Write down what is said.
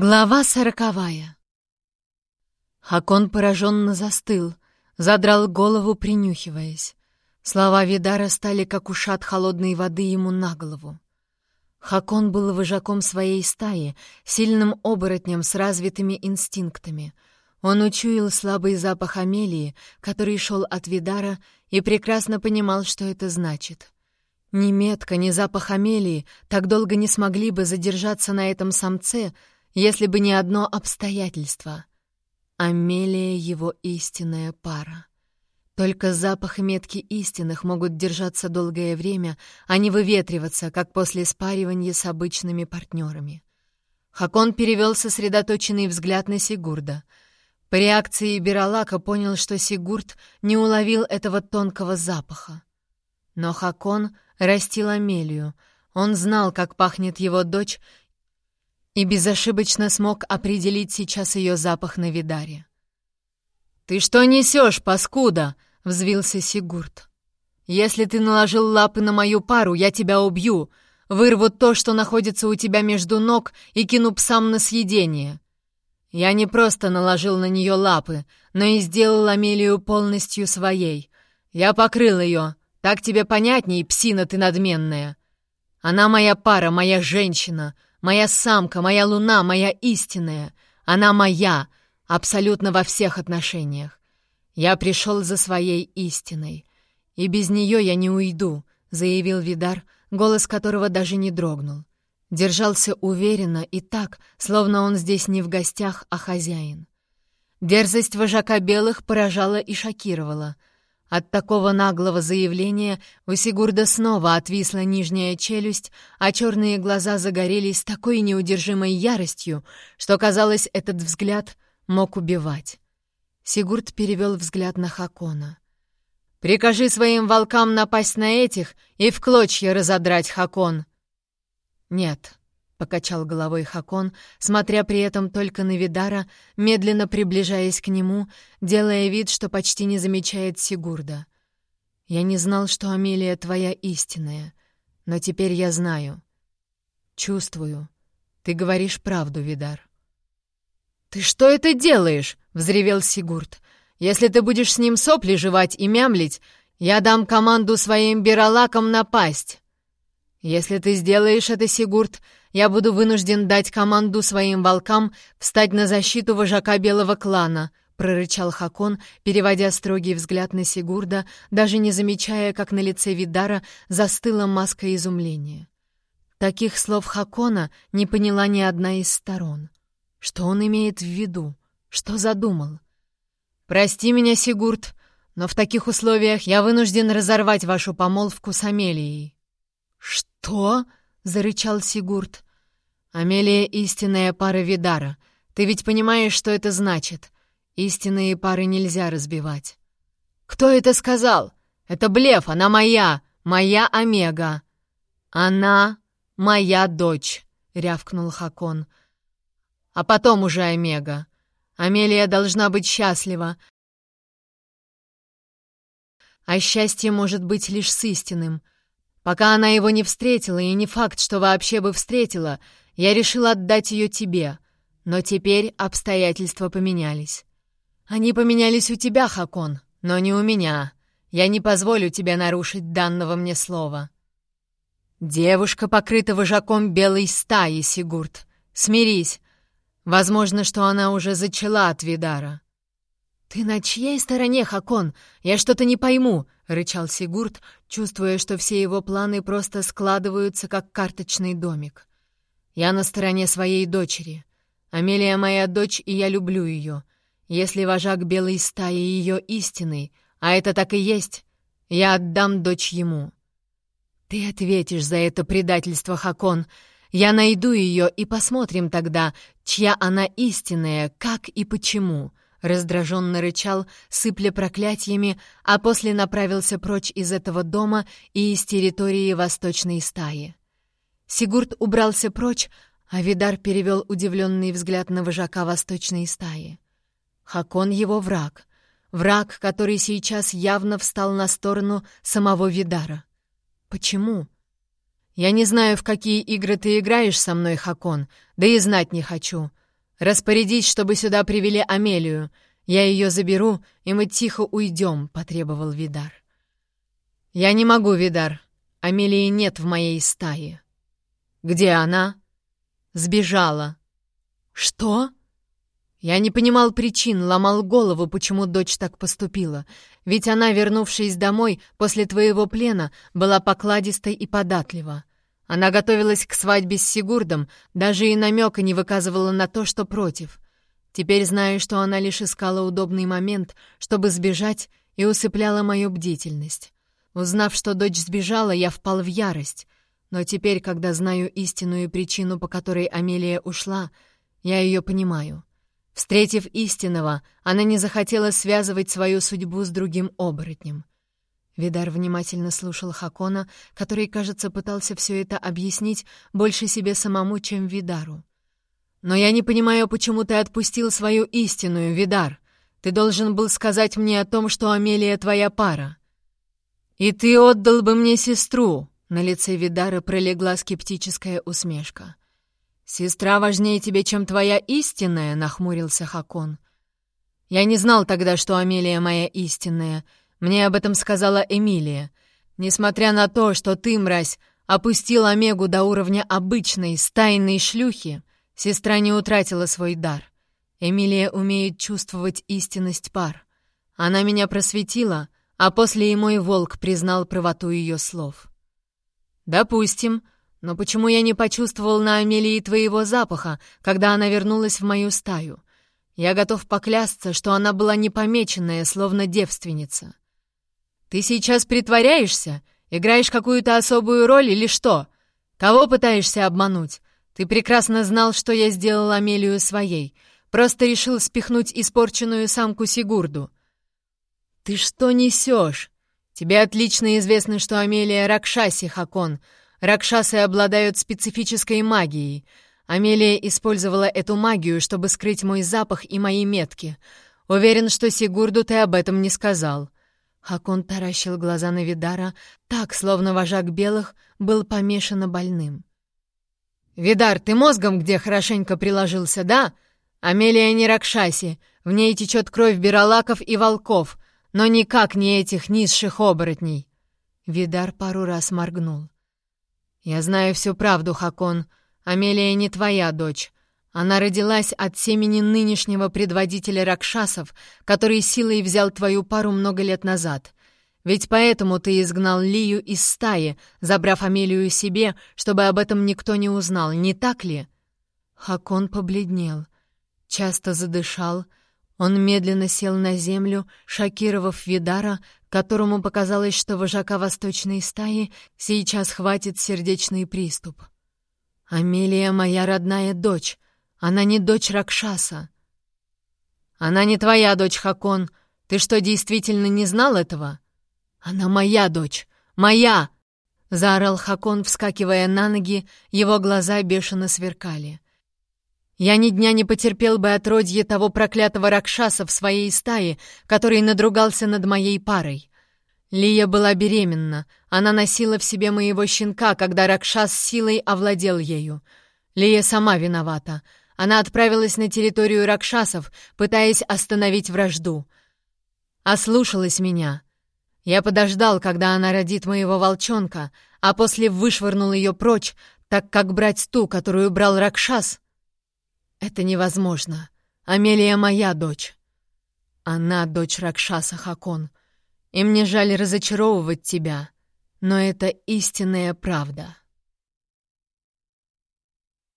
Глава сороковая. Хакон пораженно застыл, задрал голову, принюхиваясь. Слова Видара стали как ушат холодной воды ему на голову. Хакон был вожаком своей стаи, сильным оборотнем с развитыми инстинктами. Он учуял слабый запах амелии, который шел от Видара, и прекрасно понимал, что это значит. Ни метка, ни запах амелии так долго не смогли бы задержаться на этом самце — если бы не одно обстоятельство. Амелия — его истинная пара. Только запах метки истинных могут держаться долгое время, а не выветриваться, как после спаривания с обычными партнерами. Хакон перевел сосредоточенный взгляд на Сигурда. По реакции Биралака понял, что Сигурд не уловил этого тонкого запаха. Но Хакон растил Амелию. Он знал, как пахнет его дочь, и безошибочно смог определить сейчас ее запах на Видаре. «Ты что несешь, паскуда?» — взвился Сигурд. «Если ты наложил лапы на мою пару, я тебя убью, вырву то, что находится у тебя между ног, и кину псам на съедение». Я не просто наложил на нее лапы, но и сделал Амелию полностью своей. Я покрыл ее. Так тебе понятней, псина ты надменная. Она моя пара, моя женщина — Моя самка, моя луна, моя истинная. Она моя, абсолютно во всех отношениях. Я пришел за своей истиной. И без нее я не уйду, заявил Видар, голос которого даже не дрогнул. Держался уверенно и так, словно он здесь не в гостях, а хозяин. Дерзость вожака белых поражала и шокировала — от такого наглого заявления у Сигурда снова отвисла нижняя челюсть, а черные глаза загорелись такой неудержимой яростью, что, казалось, этот взгляд мог убивать. Сигурд перевел взгляд на Хакона. «Прикажи своим волкам напасть на этих и в клочья разодрать Хакон!» «Нет», — покачал головой Хакон, смотря при этом только на Видара, медленно приближаясь к нему, делая вид, что почти не замечает Сигурда. «Я не знал, что Амелия твоя истинная, но теперь я знаю. Чувствую. Ты говоришь правду, Видар». «Ты что это делаешь?» — взревел Сигурд. «Если ты будешь с ним сопли жевать и мямлить, я дам команду своим биролакам напасть». «Если ты сделаешь это, Сигурд, я буду вынужден дать команду своим волкам встать на защиту вожака белого клана», — прорычал Хакон, переводя строгий взгляд на Сигурда, даже не замечая, как на лице Видара застыла маска изумления. Таких слов Хакона не поняла ни одна из сторон. Что он имеет в виду? Что задумал? «Прости меня, Сигурд, но в таких условиях я вынужден разорвать вашу помолвку с Амелией». «Что?» — зарычал Сигурд. «Амелия — истинная пара Видара. Ты ведь понимаешь, что это значит? Истинные пары нельзя разбивать». «Кто это сказал? Это блеф, она моя, моя Омега». «Она моя дочь», — рявкнул Хакон. «А потом уже Омега. Амелия должна быть счастлива. А счастье может быть лишь с истинным — Пока она его не встретила, и не факт, что вообще бы встретила, я решил отдать ее тебе. Но теперь обстоятельства поменялись. Они поменялись у тебя, Хакон, но не у меня. Я не позволю тебе нарушить данного мне слова. Девушка покрыта вожаком белой стаи, Сигурд. Смирись. Возможно, что она уже зачала от Видара. «Ты на чьей стороне, Хакон? Я что-то не пойму», — рычал Сигурд, чувствуя, что все его планы просто складываются, как карточный домик. «Я на стороне своей дочери. Амелия моя дочь, и я люблю ее. Если вожак белой стаи ее истинный, а это так и есть, я отдам дочь ему». «Ты ответишь за это предательство, Хакон. Я найду ее, и посмотрим тогда, чья она истинная, как и почему». Раздраженно рычал, сыпля проклятиями, а после направился прочь из этого дома и из территории восточной стаи. Сигурд убрался прочь, а Видар перевел удивленный взгляд на вожака восточной стаи. Хакон его враг. Враг, который сейчас явно встал на сторону самого Видара. Почему? Я не знаю, в какие игры ты играешь со мной, Хакон, да и знать не хочу. Распорядись, чтобы сюда привели Амелию. Я ее заберу, и мы тихо уйдем», — потребовал Видар. «Я не могу, Видар. Амелии нет в моей стае». «Где она?» «Сбежала». «Что?» Я не понимал причин, ломал голову, почему дочь так поступила. Ведь она, вернувшись домой после твоего плена, была покладистой и податлива. Она готовилась к свадьбе с Сигурдом, даже и намека не выказывала на то, что против. Теперь знаю, что она лишь искала удобный момент, чтобы сбежать, и усыпляла мою бдительность. Узнав, что дочь сбежала, я впал в ярость. Но теперь, когда знаю истинную причину, по которой Амелия ушла, я ее понимаю. Встретив истинного, она не захотела связывать свою судьбу с другим оборотнем. Видар внимательно слушал Хакона, который, кажется, пытался все это объяснить больше себе самому, чем Видару. «Но я не понимаю, почему ты отпустил свою истинную, Видар. Ты должен был сказать мне о том, что Амелия твоя пара. И ты отдал бы мне сестру!» На лице Видара пролегла скептическая усмешка. «Сестра важнее тебе, чем твоя истинная», — нахмурился Хакон. «Я не знал тогда, что Амелия моя истинная. Мне об этом сказала Эмилия. Несмотря на то, что ты, мразь, опустил Омегу до уровня обычной, стайной шлюхи, сестра не утратила свой дар. Эмилия умеет чувствовать истинность пар. Она меня просветила, а после и мой волк признал правоту ее слов». «Допустим», но почему я не почувствовал на Амелии твоего запаха, когда она вернулась в мою стаю? Я готов поклясться, что она была непомеченная, словно девственница. Ты сейчас притворяешься? Играешь какую-то особую роль или что? Кого пытаешься обмануть? Ты прекрасно знал, что я сделал Амелию своей. Просто решил спихнуть испорченную самку Сигурду. Ты что несешь? Тебе отлично известно, что Амелия Ракшаси Хакон — Ракшасы обладают специфической магией. Амелия использовала эту магию, чтобы скрыть мой запах и мои метки. Уверен, что Сигурду ты об этом не сказал». Хакон таращил глаза на Видара, так, словно вожак белых был помешан больным. «Видар, ты мозгом где хорошенько приложился, да? Амелия не Ракшаси, в ней течет кровь биролаков и волков, но никак не этих низших оборотней». Видар пару раз моргнул. «Я знаю всю правду, Хакон. Амелия не твоя дочь. Она родилась от семени нынешнего предводителя Ракшасов, который силой взял твою пару много лет назад. Ведь поэтому ты изгнал Лию из стаи, забрав Амелию себе, чтобы об этом никто не узнал, не так ли?» Хакон побледнел, часто задышал, он медленно сел на землю, шокировав Видара, которому показалось, что вожака восточной стаи сейчас хватит сердечный приступ. «Амелия — моя родная дочь. Она не дочь Ракшаса». «Она не твоя дочь, Хакон. Ты что, действительно не знал этого?» «Она моя дочь! Моя!» — заорал Хакон, вскакивая на ноги, его глаза бешено сверкали. Я ни дня не потерпел бы отродье того проклятого Ракшаса в своей стае, который надругался над моей парой. Лия была беременна. Она носила в себе моего щенка, когда Ракшас силой овладел ею. Лия сама виновата. Она отправилась на территорию Ракшасов, пытаясь остановить вражду. Ослушалась меня. Я подождал, когда она родит моего волчонка, а после вышвырнул ее прочь, так как брать ту, которую брал Ракшас — «Это невозможно. Амелия моя дочь. Она дочь Ракшаса Хакон. И мне жаль разочаровывать тебя, но это истинная правда».